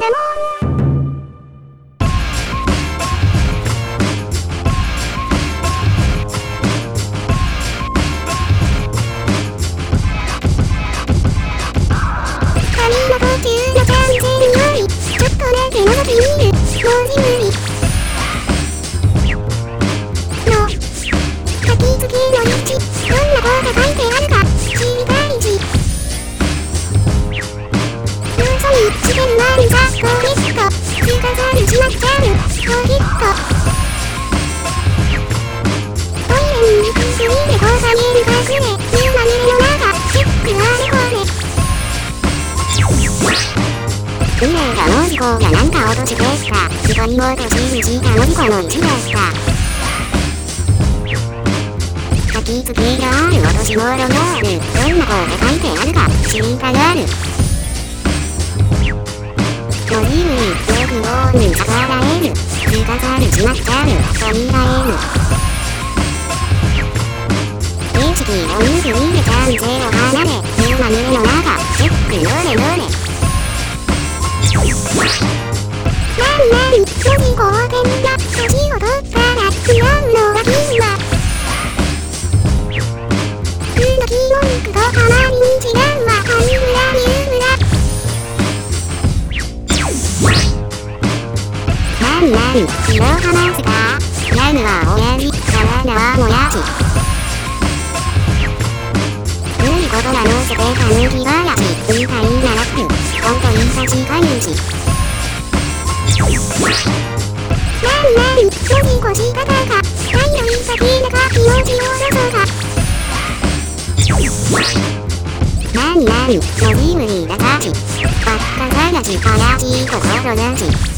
だもん髪の途中の完全よりちょっとだけ覗き見る文字嘘にしてるなんざポケット着飾るしなっちゃうポケットトイレに行くふりでこさげる隠れ湯まみれの中チェックあれこれ運命が文字工がなんか落としてた。人にも落としるした。文字工の一でした。書き付けがある落とし物があるどんなこと書いてあるか知りた。がる文字に欲望に逆らえる着飾るしまっちゃうと見られる景色を見てみてちゃんぜを離れ湯まみれの中チェックよれよれなんなん文字工店だ年を取ったら違うのなんなん血を話すかヤムは親父体はもやしどういことなのせてたぬき林みたいなラップほんとに確かにしなんなん文字越し方が太陽に先のか気持ちを出そうかなんなん文字無理だたちばっか探し怪しい心なしいなりなりの神さんくさい一切合切画面の臭い地中金放ってる人間かいまだあり文字無理は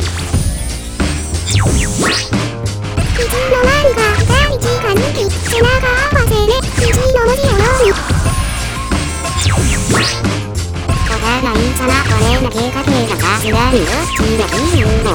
筒抜け傷の丸が二人近抜き背中合わせで肘の文字を読む小がないさなこれだけかけがかすがるどっちだ気分も